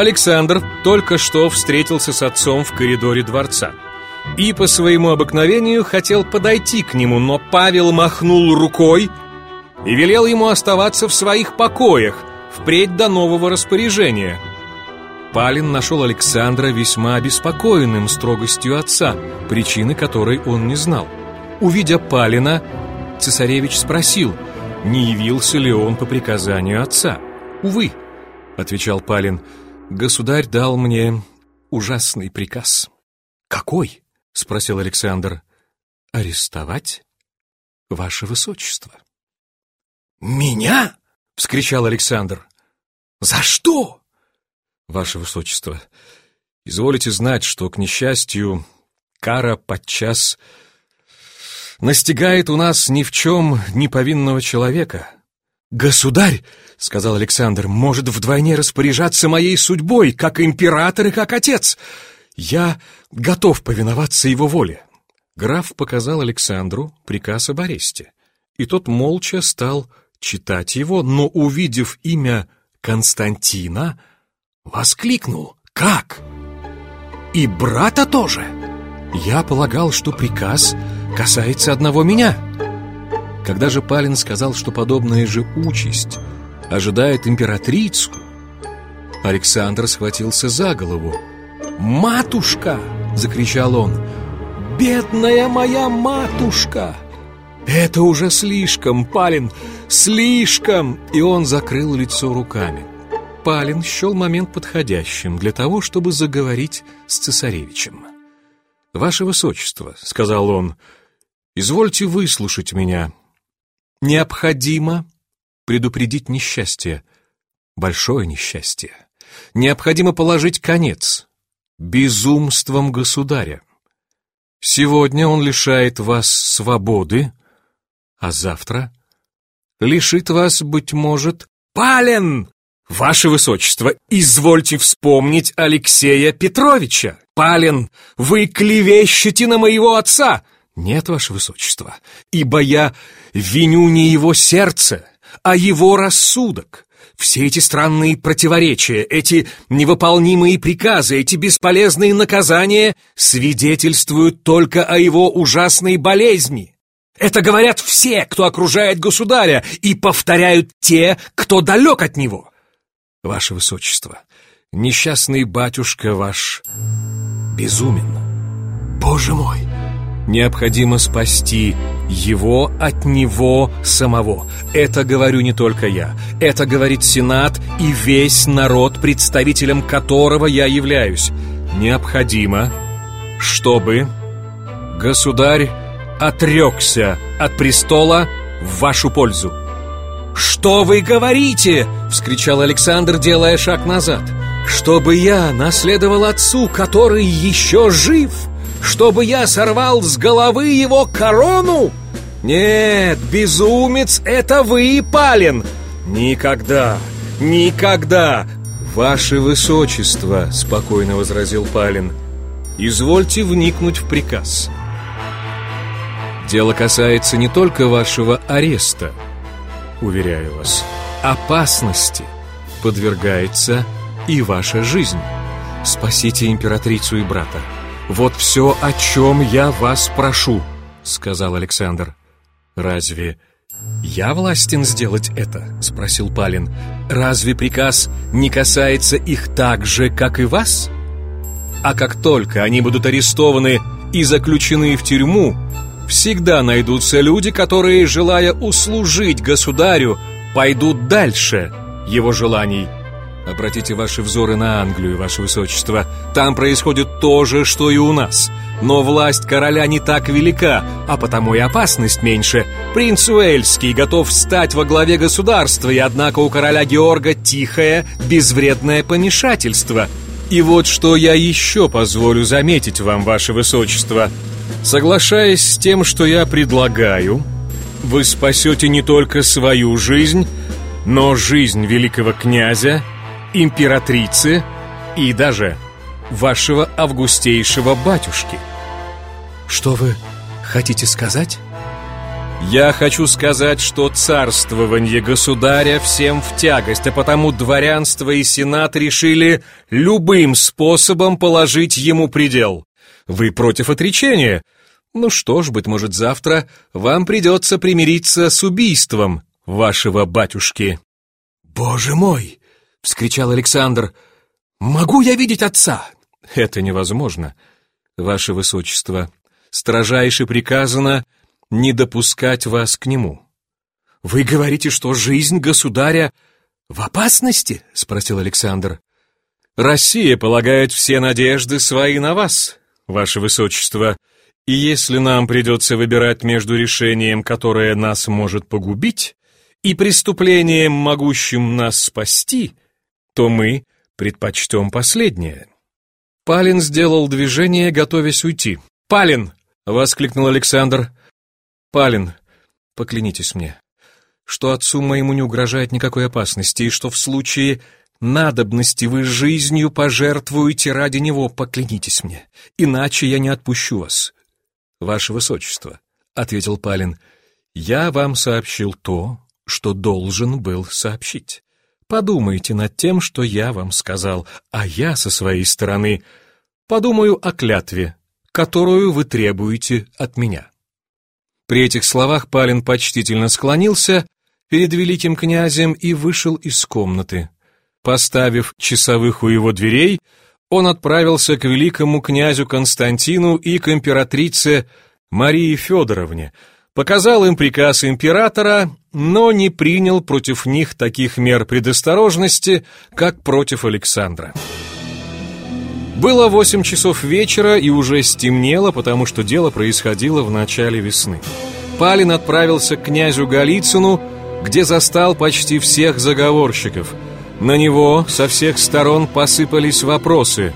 Александр только что встретился с отцом в коридоре дворца и по своему обыкновению хотел подойти к нему, но Павел махнул рукой и велел ему оставаться в своих покоях впредь до нового распоряжения. Палин нашел Александра весьма обеспокоенным строгостью отца, причины которой он не знал. Увидя Палина, цесаревич спросил, не явился ли он по приказанию отца. «Увы», — отвечал Палин, — «государь дал мне ужасный приказ». «Какой?» — спросил Александр. «Арестовать ваше высочество». «Меня?» — вскричал Александр. «За что?» «Ваше высочество, изволите знать, что, к несчастью, кара подчас настигает у нас ни в чем не повинного человека». «Государь, — сказал Александр, — может вдвойне распоряжаться моей судьбой, как император и как отец. Я готов повиноваться его воле». Граф показал Александру приказ об аресте, и тот молча стал читать его, но, увидев имя Константина, воскликнул «Как? И брата тоже?» Я полагал, что приказ касается одного меня. Когда же Палин сказал, что подобная же участь ожидает императрицу, Александр схватился за голову. «Матушка!» — закричал он. «Бедная моя матушка!» «Это уже слишком, Палин, слишком!» И он закрыл лицо руками. Палин счел момент подходящим для того, чтобы заговорить с цесаревичем. «Ваше Высочество», — сказал он, — «извольте выслушать меня. Необходимо предупредить несчастье, большое несчастье. Необходимо положить конец безумствам государя. Сегодня он лишает вас свободы, а завтра лишит вас, быть может, Пален! Ваше Высочество, извольте вспомнить Алексея Петровича. Пален, вы клевещете на моего отца. Нет, Ваше Высочество, ибо я виню не его сердце, а его рассудок. Все эти странные противоречия, эти невыполнимые приказы, эти бесполезные наказания свидетельствуют только о его ужасной болезни. Это говорят все, кто окружает государя, и повторяют те, кто далек от него. Ваше Высочество, несчастный батюшка ваш безумен. Боже мой! Необходимо спасти его от него самого. Это говорю не только я. Это говорит Сенат и весь народ, представителем которого я являюсь. Необходимо, чтобы государь отрекся от престола в вашу пользу. «Что вы говорите?» — вскричал Александр, делая шаг назад. «Чтобы я наследовал отцу, который еще жив? Чтобы я сорвал с головы его корону? Нет, безумец, это вы, Палин! Никогда, никогда!» «Ваше Высочество», — спокойно возразил Палин, — «извольте вникнуть в приказ». Дело касается не только вашего ареста, уверяю вас. Опасности подвергается и ваша жизнь. Спасите императрицу и брата. Вот все, о чем я вас прошу, сказал Александр. Разве я властен сделать это? Спросил Палин. Разве приказ не касается их так же, как и вас? А как только они будут арестованы и заключены в тюрьму, всегда найдутся люди, которые, желая услужить государю, пойдут дальше его желаний. Обратите ваши взоры на Англию, ваше высочество. Там происходит то же, что и у нас. Но власть короля не так велика, а потому и опасность меньше. Принц Уэльский готов стать во главе государства, и однако у короля Георга тихое, безвредное помешательство. И вот что я еще позволю заметить вам, ваше высочество – Соглашаясь с тем, что я предлагаю, вы спасете не только свою жизнь, но жизнь великого князя, императрицы и даже вашего августейшего батюшки. Что вы хотите сказать? Я хочу сказать, что царствование государя всем в тягость, а потому дворянство и сенат решили любым способом положить ему предел. Вы против отречения? Ну что ж, быть может, завтра вам придется примириться с убийством вашего батюшки. «Боже мой!» — вскричал Александр. «Могу я видеть отца?» «Это невозможно, ваше высочество. Строжайше приказано не допускать вас к нему». «Вы говорите, что жизнь государя в опасности?» — спросил Александр. «Россия полагает все надежды свои на вас, ваше высочество, и если нам придется выбирать между решением, которое нас может погубить, и преступлением, могущим нас спасти, то мы предпочтем последнее». Палин сделал движение, готовясь уйти. «Палин!» — воскликнул Александр. «Палин, поклянитесь мне, что отцу моему не угрожает никакой опасности, и что в случае надобности вы жизнью пожертвуете ради него, поклянитесь мне, иначе я не отпущу вас». «Ваше высочество», — ответил Палин, — «я вам сообщил то, что должен был сообщить. Подумайте над тем, что я вам сказал, а я со своей стороны подумаю о клятве, которую вы требуете от меня». При этих словах Палин почтительно склонился перед великим князем и вышел из комнаты. Поставив часовых у его дверей, он отправился к великому князю Константину и к императрице Марии Федоровне, показал им приказ императора, но не принял против них таких мер предосторожности, как против Александра. Было восемь часов вечера и уже стемнело, потому что дело происходило в начале весны. Палин отправился к князю Голицыну, где застал почти всех заговорщиков. На него со всех сторон посыпались вопросы.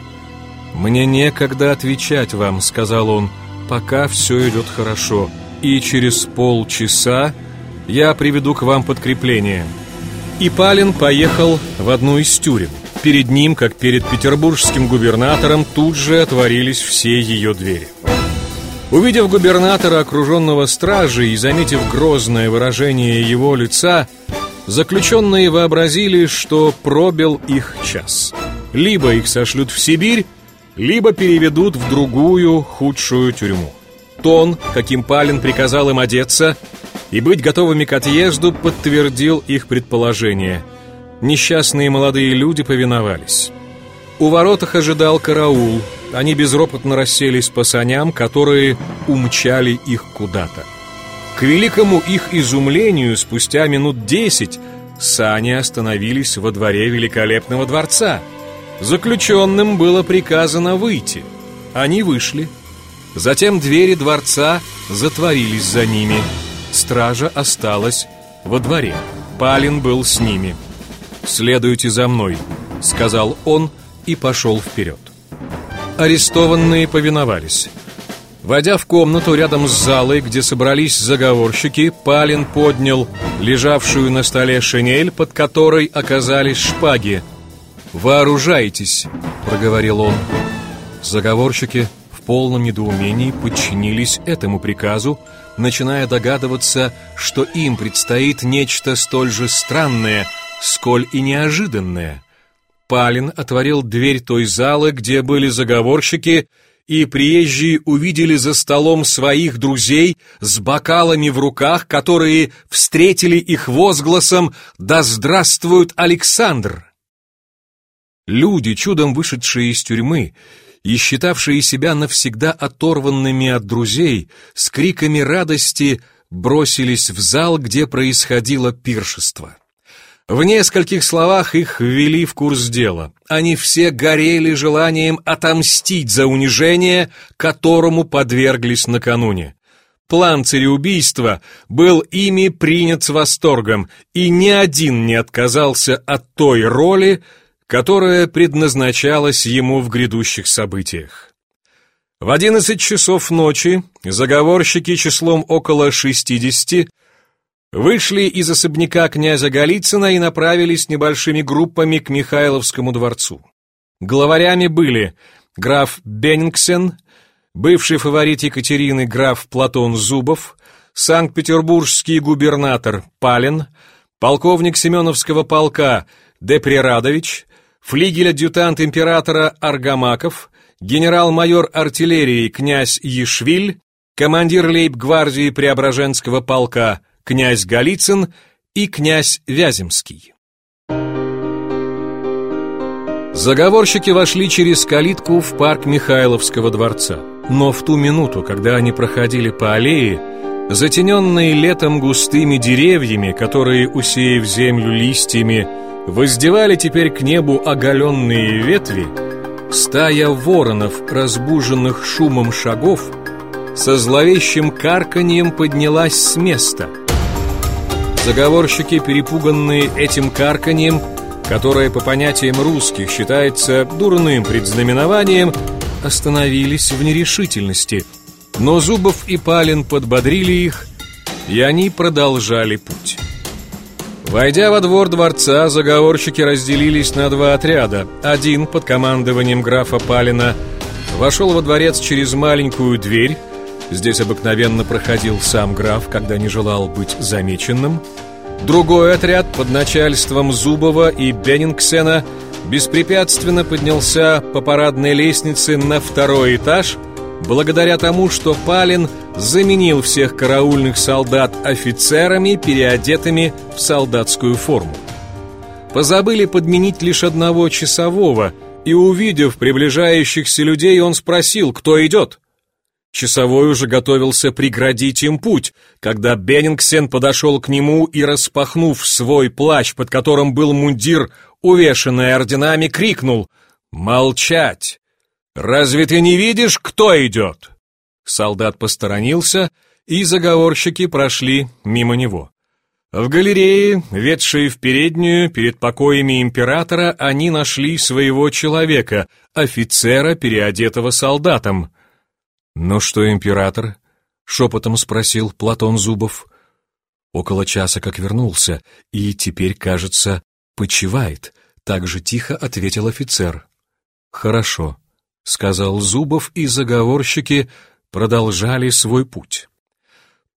«Мне некогда отвечать вам», — сказал он, — «пока все идет хорошо, и через полчаса я приведу к вам подкрепление». И Палин поехал в одну из тюрем. Перед ним, как перед петербургским губернатором, тут же отворились все ее двери. Увидев губернатора, окруженного стражей, и заметив грозное выражение его лица, заключенные вообразили, что пробил их час. Либо их сошлют в Сибирь, либо переведут в другую, худшую тюрьму. Тон, каким Палин приказал им одеться и быть готовыми к отъезду, подтвердил их предположение – Несчастные молодые люди повиновались. У воротах ожидал караул. Они безропотно расселись по саням, которые умчали их куда-то. К великому их изумлению, спустя минут десять, сани остановились во дворе великолепного дворца. Заключенным было приказано выйти. Они вышли. Затем двери дворца затворились за ними. Стража осталась во дворе. Палин был с ними. «Следуйте за мной», — сказал он и пошел вперед. Арестованные повиновались. Войдя в комнату рядом с залой, где собрались заговорщики, Палин поднял лежавшую на столе шинель, под которой оказались шпаги. «Вооружайтесь», — проговорил он. Заговорщики полном недоумении подчинились этому приказу, начиная догадываться, что им предстоит нечто столь же странное — сколь и неожиданное. Палин отворил дверь той залы, где были заговорщики, и приезжие увидели за столом своих друзей с бокалами в руках, которые встретили их возгласом «Да здравствует Александр!». Люди, чудом вышедшие из тюрьмы и считавшие себя навсегда оторванными от друзей, с криками радости бросились в зал, где происходило пиршество. В нескольких словах их ввели в курс дела. Они все горели желанием отомстить за унижение, которому подверглись накануне. План цареубийства был ими принят с восторгом, и ни один не отказался от той роли, которая предназначалась ему в грядущих событиях. В одиннадцать часов ночи заговорщики числом около шестидесяти вышли из особняка князя Голицына и направились небольшими группами к Михайловскому дворцу. Главарями были граф Беннингсен, бывший фаворит Екатерины граф Платон Зубов, Санкт-Петербургский губернатор Палин, полковник Семеновского полка Деприрадович, флигель-адъютант императора Аргамаков, генерал-майор артиллерии князь Ешвиль, командир лейб-гвардии Преображенского полка князь Голицын и князь Вяземский. Заговорщики вошли через калитку в парк Михайловского дворца. Но в ту минуту, когда они проходили по аллее, затененные летом густыми деревьями, которые, усеяв землю листьями, воздевали теперь к небу оголенные ветви, стая воронов, разбуженных шумом шагов, со зловещим карканьем поднялась с места. Заговорщики, перепуганные этим карканьем, которое по понятиям русских считается дурным предзнаменованием, остановились в нерешительности. Но Зубов и Палин подбодрили их, и они продолжали путь. Войдя во двор дворца, заговорщики разделились на два отряда. Один под командованием графа Палина вошел во дворец через маленькую дверь. Здесь обыкновенно проходил сам граф, когда не желал быть замеченным – Другой отряд под начальством Зубова и Беннингсена беспрепятственно поднялся по парадной лестнице на второй этаж, благодаря тому, что Палин заменил всех караульных солдат офицерами, переодетыми в солдатскую форму. Позабыли подменить лишь одного часового, и, увидев приближающихся людей, он спросил, кто идет. Часовой уже готовился преградить им путь, когда Беннингсен подошел к нему и, распахнув свой плащ, под которым был мундир, увешанный орденами, крикнул «Молчать! Разве ты не видишь, кто идет?» Солдат посторонился, и заговорщики прошли мимо него. В галерее, ведшей в переднюю, перед покоями императора, они нашли своего человека, офицера, переодетого солдатом. «Ну что, император?» — шепотом спросил Платон Зубов. Около часа как вернулся, и теперь, кажется, почивает, так же тихо ответил офицер. «Хорошо», — сказал Зубов, и заговорщики продолжали свой путь.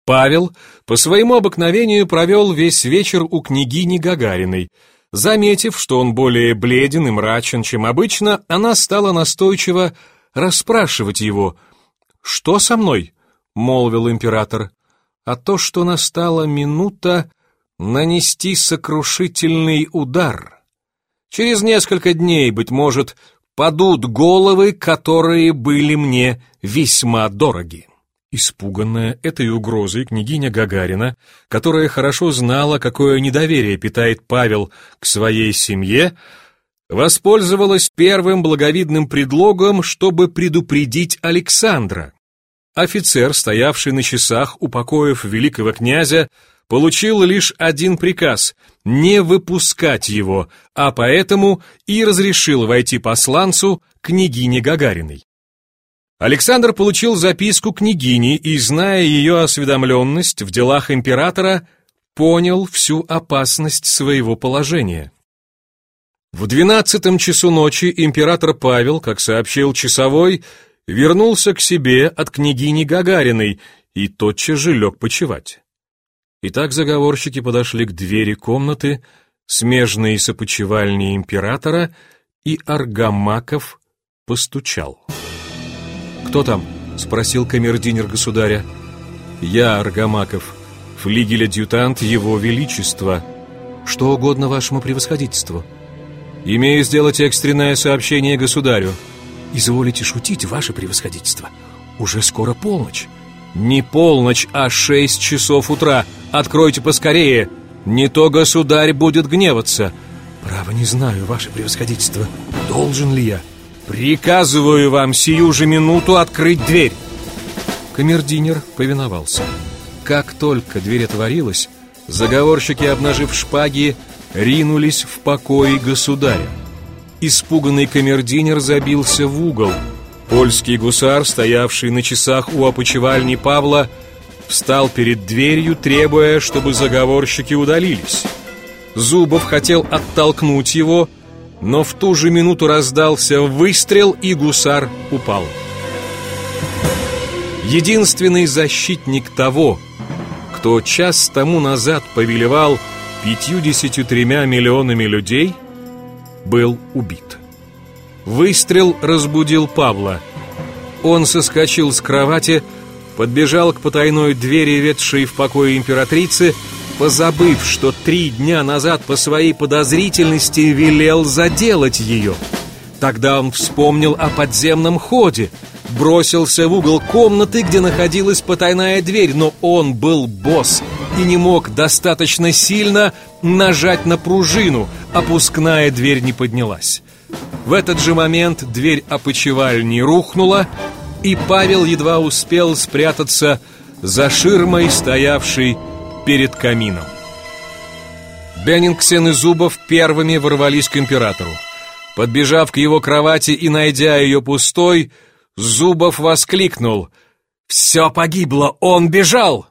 Павел по своему обыкновению провел весь вечер у княгини Гагариной. Заметив, что он более бледен и мрачен, чем обычно, она стала настойчиво расспрашивать его — «Что со мной?» — молвил император. «А то, что настала минута нанести сокрушительный удар. Через несколько дней, быть может, падут головы, которые были мне весьма дороги». Испуганная этой угрозой княгиня Гагарина, которая хорошо знала, какое недоверие питает Павел к своей семье, воспользовалась первым благовидным предлогом, чтобы предупредить Александра. Офицер, стоявший на часах у покоев великого князя, получил лишь один приказ — не выпускать его, а поэтому и разрешил войти посланцу княгине Гагариной. Александр получил записку княгини и, зная ее осведомленность в делах императора, понял всю опасность своего положения. В двенадцатом часу ночи император Павел, как сообщил часовой, вернулся к себе от княгини Гагариной и тотчас же лег почевать. Итак, заговорщики подошли к двери комнаты, смежной с опочивальней императора, и Аргамаков постучал. «Кто там?» — спросил камердинер государя. «Я, Аргамаков, флигель-адъютант Его Величества. Что угодно вашему превосходительству. Имею сделать экстренное сообщение государю». «Изволите шутить, ваше превосходительство. Уже скоро полночь». «Не полночь, а шесть часов утра. Откройте поскорее. Не то государь будет гневаться». «Право не знаю, ваше превосходительство. Должен ли я?» «Приказываю вам сию же минуту открыть дверь!» Камердинер повиновался. Как только дверь отворилась, заговорщики, обнажив шпаги, ринулись в покой государя. Испуганный камердинер забился в угол. Польский гусар, стоявший на часах у опочивальни Павла, встал перед дверью, требуя, чтобы заговорщики удалились. Зубов хотел оттолкнуть его, но в ту же минуту раздался выстрел, и гусар упал. Единственный защитник того, что час тому назад повелевал 53 миллионами людей, был убит. Выстрел разбудил Павла. Он соскочил с кровати, подбежал к потайной двери, ведшей в покое императрицы, позабыв, что три дня назад по своей подозрительности велел заделать ее. Тогда он вспомнил о подземном ходе, бросился в угол комнаты, где находилась потайная дверь, но он был босс и не мог достаточно сильно нажать на пружину, опускная дверь не поднялась. В этот же момент дверь опочивальни рухнула, и Павел едва успел спрятаться за ширмой, стоявшей перед камином. Беннингсен и Зубов первыми ворвались к императору. Подбежав к его кровати и найдя ее пустой, Зубов воскликнул. «Все погибло! Он бежал!»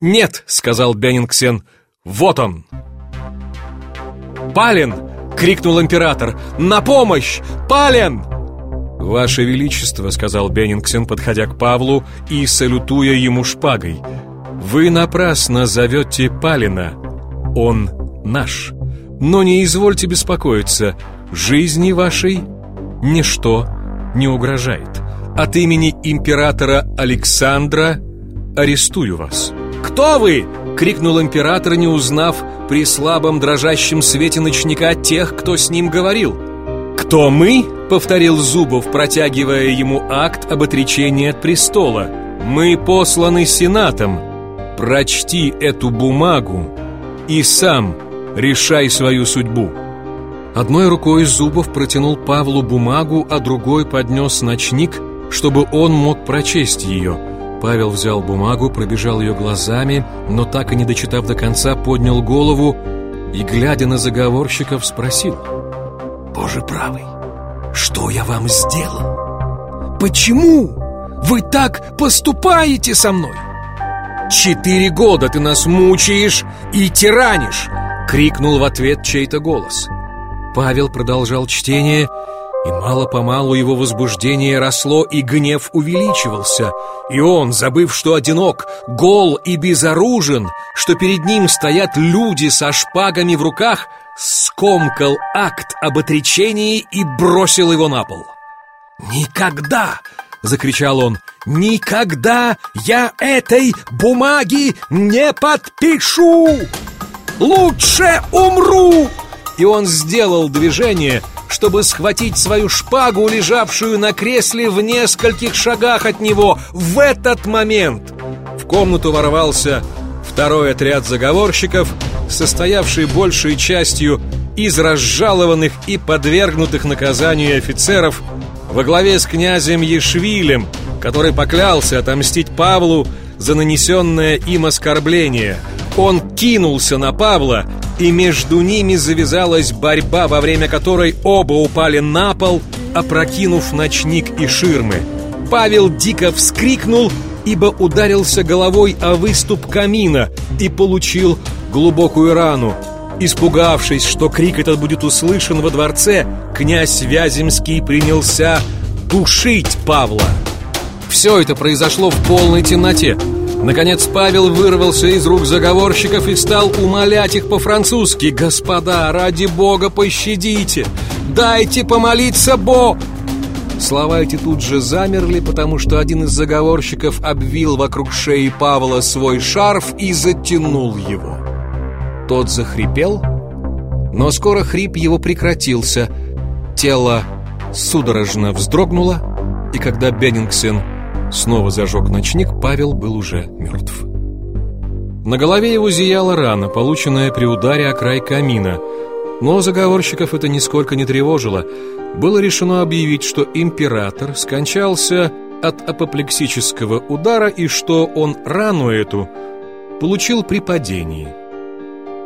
«Нет!» — сказал Беннингсен. «Вот он!» «Палин!» — крикнул император. «На помощь! Палин!» «Ваше Величество!» — сказал Беннингсен, подходя к Павлу и салютуя ему шпагой. «Вы напрасно зовете Палина. Он наш. Но не извольте беспокоиться. Жизни вашей ничто не угрожает. От имени императора Александра арестую вас». «Кто вы?» — крикнул император, не узнав при слабом дрожащем свете ночника тех, кто с ним говорил. «Кто мы?» — повторил Зубов, протягивая ему акт об отречении от престола. «Мы посланы Сенатом. Прочти эту бумагу и сам решай свою судьбу». Одной рукой Зубов протянул Павлу бумагу, а другой поднес ночник — чтобы он мог прочесть ее. Павел взял бумагу, пробежал ее глазами, но так и не дочитав до конца, поднял голову и, глядя на заговорщиков, спросил. «Боже правый, что я вам сделал? Почему вы так поступаете со мной? Четыре года ты нас мучаешь и тиранишь!» — крикнул в ответ чей-то голос. Павел продолжал чтение и мало-помалу его возбуждение росло, и гнев увеличивался. И он, забыв, что одинок, гол и безоружен, что перед ним стоят люди со шпагами в руках, скомкал акт об отречении и бросил его на пол. «Никогда!» — закричал он. «Никогда я этой бумаги не подпишу! Лучше умру!» И он сделал движение — чтобы схватить свою шпагу, лежавшую на кресле в нескольких шагах от него. В этот момент в комнату ворвался второй отряд заговорщиков, состоявший большей частью из разжалованных и подвергнутых наказанию офицеров во главе с князем Ешвилем, который поклялся отомстить Павлу за нанесенное им оскорбление. Он кинулся на Павла и между ними завязалась борьба, во время которой оба упали на пол, опрокинув ночник и ширмы. Павел дико вскрикнул, ибо ударился головой о выступ камина и получил глубокую рану. Испугавшись, что крик этот будет услышан во дворце, князь Вяземский принялся душить Павла. Все это произошло в полной темноте. Наконец Павел вырвался из рук заговорщиков и стал умолять их по-французски «Господа, ради Бога, пощадите! Дайте помолиться Бог!» Слова эти тут же замерли, потому что один из заговорщиков обвил вокруг шеи Павла свой шарф и затянул его. Тот захрипел, но скоро хрип его прекратился. Тело судорожно вздрогнуло, и когда Беннингсен Снова зажег ночник, Павел был уже мертв. На голове его зияла рана, полученная при ударе о край камина. Но заговорщиков это нисколько не тревожило. Было решено объявить, что император скончался от апоплексического удара и что он рану эту получил при падении.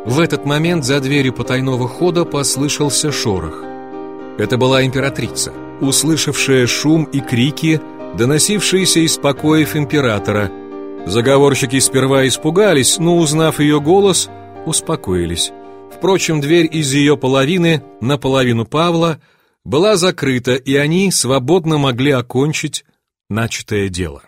В этот момент за дверью потайного хода послышался шорох. Это была императрица. Услышавшая шум и крики, доносившиеся из покоев императора. Заговорщики сперва испугались, но, узнав ее голос, успокоились. Впрочем, дверь из ее половины на половину Павла была закрыта, и они свободно могли окончить начатое дело.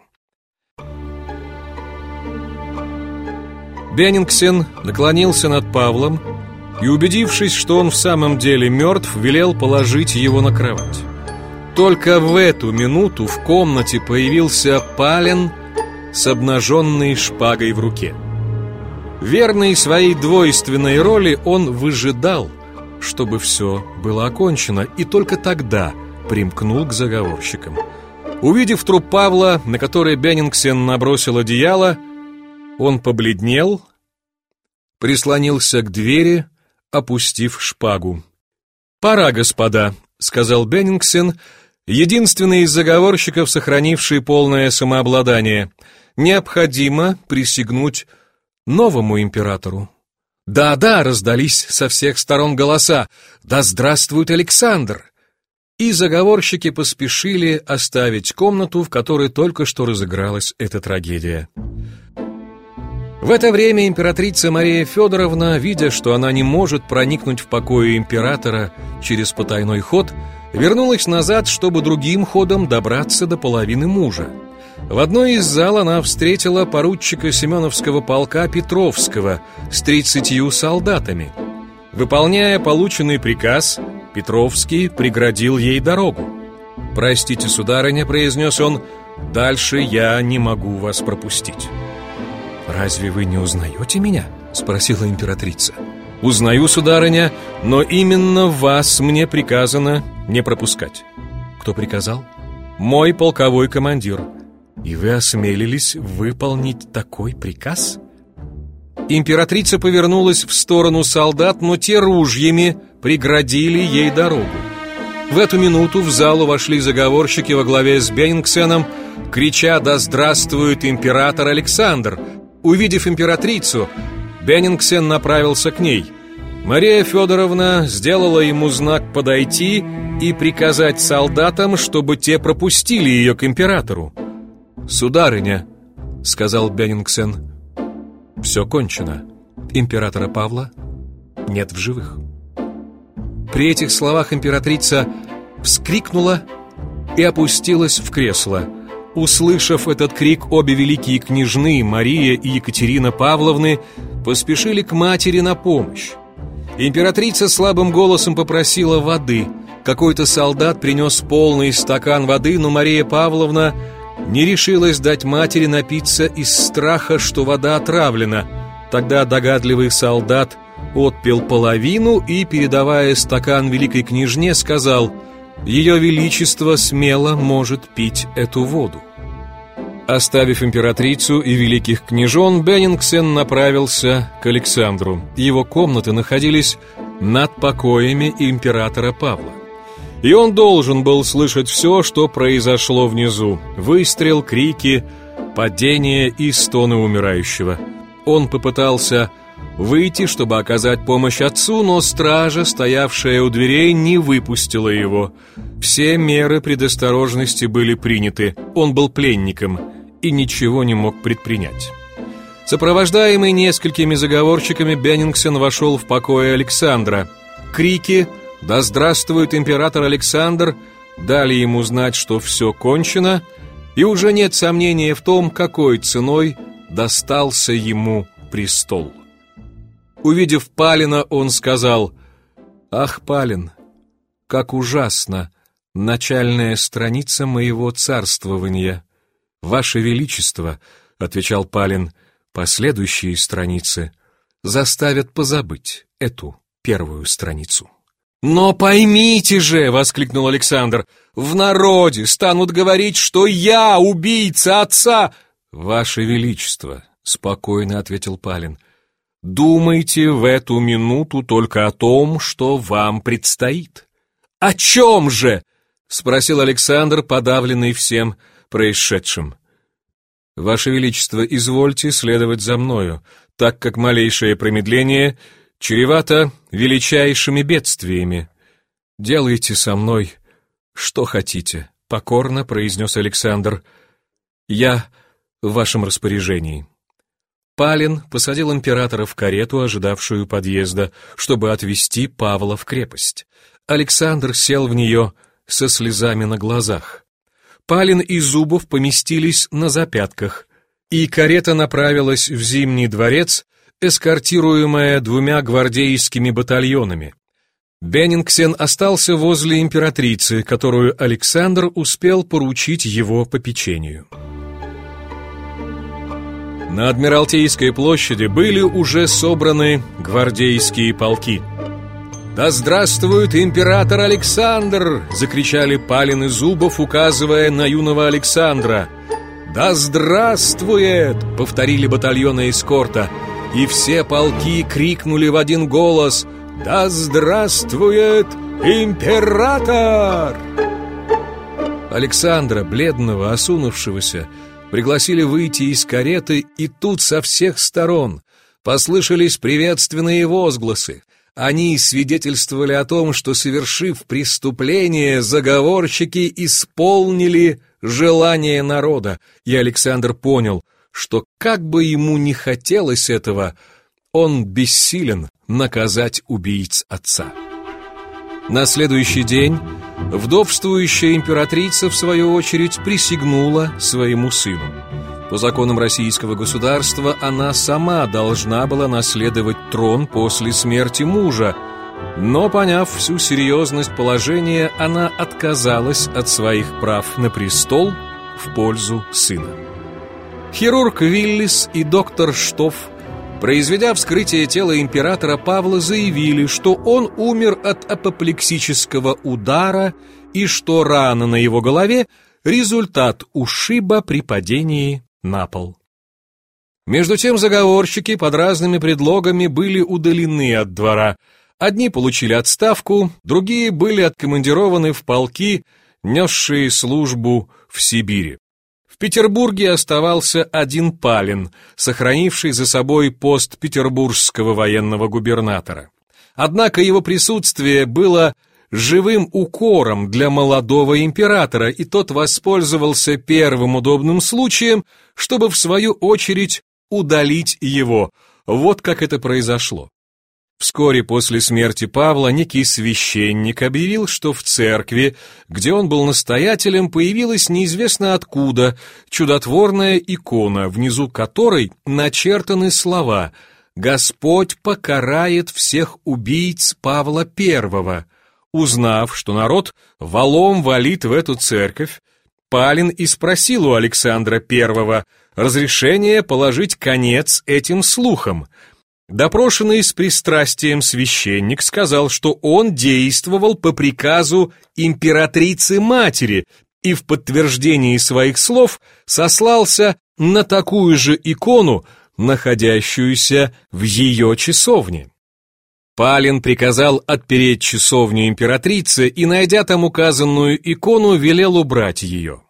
Беннингсен наклонился над Павлом и, убедившись, что он в самом деле мертв, велел положить его на кровать. Только в эту минуту в комнате появился Пален с обнаженной шпагой в руке. Верный своей двойственной роли, он выжидал, чтобы все было окончено, и только тогда примкнул к заговорщикам. Увидев труп Павла, на который Беннингсен набросил одеяло, он побледнел, прислонился к двери, опустив шпагу. «Пора, господа», — сказал Беннингсен, единственный из заговорщиков, сохранивший полное самообладание. «Необходимо присягнуть новому императору». «Да-да», — раздались со всех сторон голоса, «Да здравствует Александр!» И заговорщики поспешили оставить комнату, в которой только что разыгралась эта трагедия. В это время императрица Мария Федоровна, видя, что она не может проникнуть в покои императора через потайной ход, вернулась назад, чтобы другим ходом добраться до половины мужа. В одной из зал она встретила поручика Семеновского полка Петровского с тридцатью солдатами. Выполняя полученный приказ, Петровский преградил ей дорогу. «Простите, сударыня», — произнес он, — «дальше я не могу вас пропустить». «Разве вы не узнаете меня?» — спросила императрица. «Узнаю, сударыня, но именно вас мне приказано не пропускать». «Кто приказал?» «Мой полковой командир». «И вы осмелились выполнить такой приказ?» Императрица повернулась в сторону солдат, но те ружьями преградили ей дорогу. В эту минуту в залу вошли заговорщики во главе с Беннингсеном, крича «Да здравствует император Александр!» Увидев императрицу, Беннингсен направился к ней. Мария Федоровна сделала ему знак подойти и приказать солдатам, чтобы те пропустили ее к императору. «Сударыня», — сказал Беннингсен, — «все кончено. Императора Павла нет в живых». При этих словах императрица вскрикнула и опустилась в кресло — Услышав этот крик, обе великие княжны, Мария и Екатерина Павловны, поспешили к матери на помощь. Императрица слабым голосом попросила воды. Какой-то солдат принес полный стакан воды, но Мария Павловна не решилась дать матери напиться из страха, что вода отравлена. Тогда догадливый солдат отпил половину и, передавая стакан великой княжне, сказал – ее Величество смело может пить эту воду. Оставив императрицу и великих княжон, Беннингсен направился к Александру. Его комнаты находились над покоями императора Павла. И он должен был слышать все, что произошло внизу. Выстрел, крики, падение и стоны умирающего. Он попытался выйти, чтобы оказать помощь отцу, но стража, стоявшая у дверей, не выпустила его. Все меры предосторожности были приняты. Он был пленником и ничего не мог предпринять. Сопровождаемый несколькими заговорщиками, Беннингсен вошел в покое Александра. Крики «Да здравствует император Александр!» дали ему знать, что все кончено, и уже нет сомнения в том, какой ценой достался ему престол. Увидев Палина, он сказал, «Ах, Палин, как ужасно начальная страница моего царствования! Ваше Величество, — отвечал Палин, — последующие страницы заставят позабыть эту первую страницу». «Но поймите же!» — воскликнул Александр. «В народе станут говорить, что я убийца отца!» «Ваше Величество!» — спокойно ответил Палин. Думайте в эту минуту только о том, что вам предстоит. О чем же? Спросил Александр, подавленный всем происшедшим. Ваше Величество, извольте следовать за мною, так как малейшее промедление чревато величайшими бедствиями. Делайте со мной что хотите, покорно произнес Александр. Я в вашем распоряжении. Палин посадил императора в карету, ожидавшую подъезда, чтобы отвезти Павла в крепость. Александр сел в нее со слезами на глазах. Палин и Зубов поместились на запятках, и карета направилась в Зимний дворец, эскортируемая двумя гвардейскими батальонами. Беннингсен остался возле императрицы, которую Александр успел поручить его попечению. На Адмиралтейской площади были уже собраны гвардейские полки. «Да здравствует император Александр!» — закричали Палин и Зубов, указывая на юного Александра. «Да здравствует!» — повторили батальоны эскорта. И все полки крикнули в один голос «Да здравствует император!» Александра, бледного, осунувшегося, пригласили выйти из кареты, и тут со всех сторон послышались приветственные возгласы. Они свидетельствовали о том, что, совершив преступление, заговорщики исполнили желание народа, и Александр понял, что как бы ему ни хотелось этого, он бессилен наказать убийц отца. На следующий день вдовствующая императрица, в свою очередь, присягнула своему сыну. По законам российского государства она сама должна была наследовать трон после смерти мужа, но, поняв всю серьезность положения, она отказалась от своих прав на престол в пользу сына. Хирург Виллис и доктор Штофф, произведя вскрытие тела императора Павла, заявили, что он умер от апоплексического удара и что рана на его голове – результат ушиба при падении на пол. Между тем заговорщики под разными предлогами были удалены от двора – Одни получили отставку, другие были откомандированы в полки, несшие службу в Сибири. В Петербурге оставался один Палин, сохранивший за собой пост петербургского военного губернатора. Однако его присутствие было живым укором для молодого императора, и тот воспользовался первым удобным случаем, чтобы в свою очередь удалить его. Вот как это произошло. Вскоре после смерти Павла некий священник объявил, что в церкви, где он был настоятелем, появилась неизвестно откуда чудотворная икона, внизу которой начертаны слова «Господь покарает всех убийц Павла I». Узнав, что народ валом валит в эту церковь, Палин и спросил у Александра I разрешение положить конец этим слухам – Допрошенный с пристрастием священник сказал, что он действовал по приказу императрицы-матери и в подтверждении своих слов сослался на такую же икону, находящуюся в ее часовне. Палин приказал отпереть часовню императрицы и, найдя там указанную икону, велел убрать ее.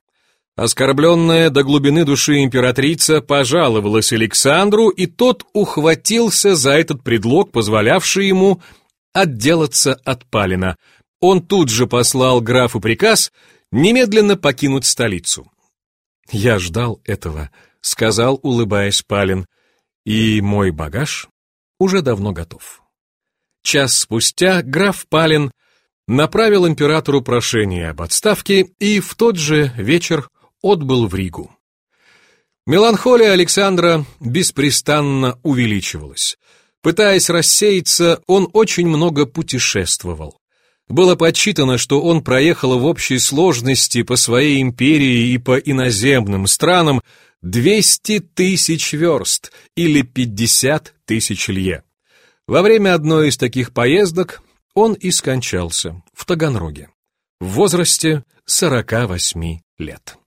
Оскорбленная до глубины души императрица пожаловалась Александру, и тот ухватился за этот предлог, позволявший ему отделаться от Палина. Он тут же послал графу приказ немедленно покинуть столицу. «Я ждал этого», — сказал, улыбаясь Палин, — «и мой багаж уже давно готов». Час спустя граф Палин направил императору прошение об отставке, и в тот же вечер отбыл в Ригу. Меланхолия Александра беспрестанно увеличивалась. Пытаясь рассеяться, он очень много путешествовал. Было подсчитано, что он проехал в общей сложности по своей империи и по иноземным странам 200 тысяч верст или 50 тысяч лье. Во время одной из таких поездок он и скончался в Таганроге в возрасте 48 лет.